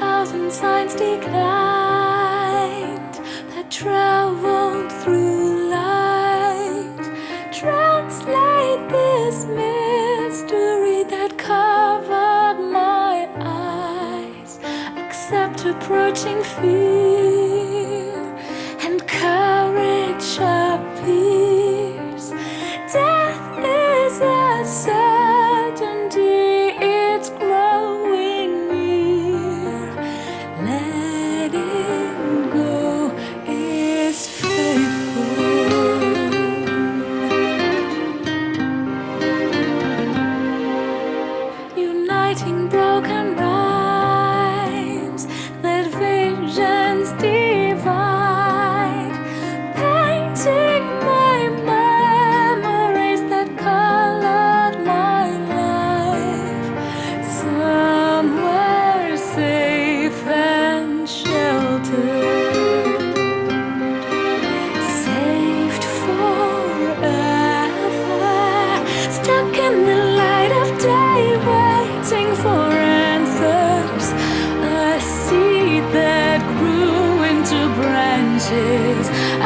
thousand signs declined that traveled through light. Translate this mystery that covered my eyes. Accept approaching fear. getting broken ashes